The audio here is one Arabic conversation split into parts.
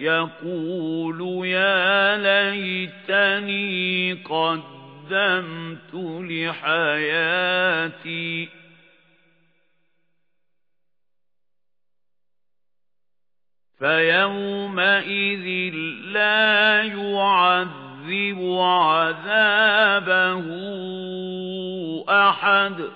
يَقُولُ يَا لَيْتَنِي قَدَّمْتُ لِحَيَاتِي. فَيَوْمَئِذٍ لَّا يُعَذِّبُ عَذَابَهُ أَحَدٌ.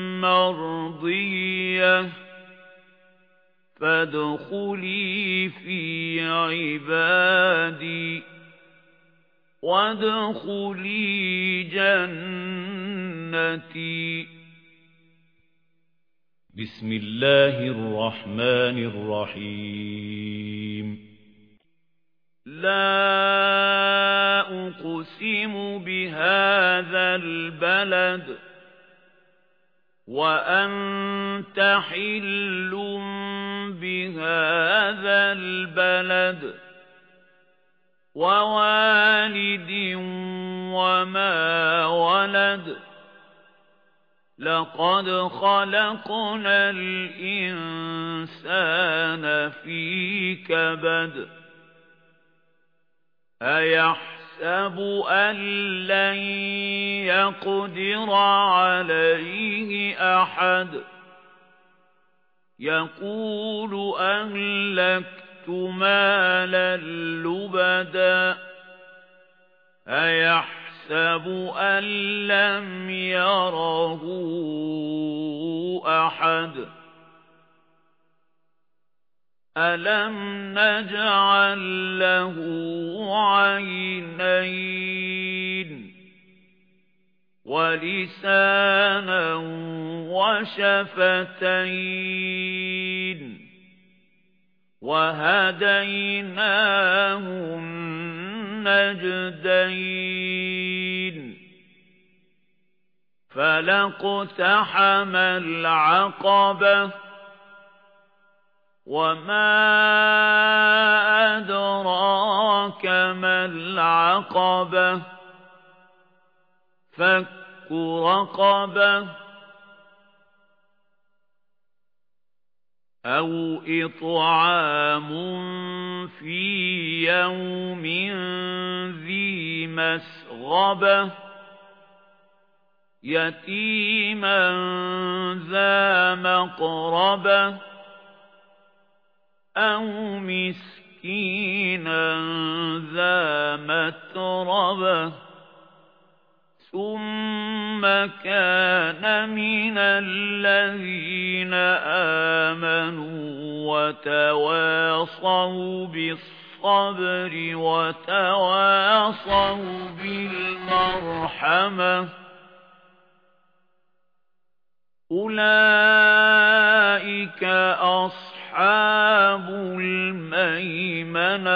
مَرْضِيَّةً فَادْخُلِي فِي عِبَادِي وَادْخُلِي جَنَّتِي. بِسْمِ اللَّهِ الرَّحْمَنِ الرَّحِيمِ. لا أقسم بهذا البلد وأنت حل بهذا البلد ووالد وما ولد. لقد خلقنا الإنسان في كبد. أَيَحْسَبُ أَن لَّن يَقْدِرَ عَلَيْهِ أَحَدٌ يَقُولُ أَهْلَكْتُ مَالًا لُّبَدًا أَيَحْسَبُ أَن لَّمْ يَرَهُ أَحَدٌ أَلَمْ نَجْعَل لَّهُ عَيْنَيْنِ وَلِسَانًا وَشَفَتَيْنِ وَهَدَيْنَاهُ النَّجْدَيْنِ فَلَاقْتَحَمَ الْعَقَبَةَ وَمَا أَدْرَاكَ مَا الْعَقَبَةُ فَكُّ رَقَبَةٍ أَوْ إِطْعَامٌ فِي يَوْمٍ ذِي مَسْغَبَةٍ يَتِيمًا ذَا مَقْرَبَةٍ أَوْ مِسْكِينًا ذَا مَتْرَبَةٍ ثُمَّ كَانَ مِنَ الَّذِينَ آمَنُوا وَتَوَاصَوْا بِالصَّبْرِ وَتَوَاصَوْا بِالْمَرْحَمَةِ أُولَئِكَ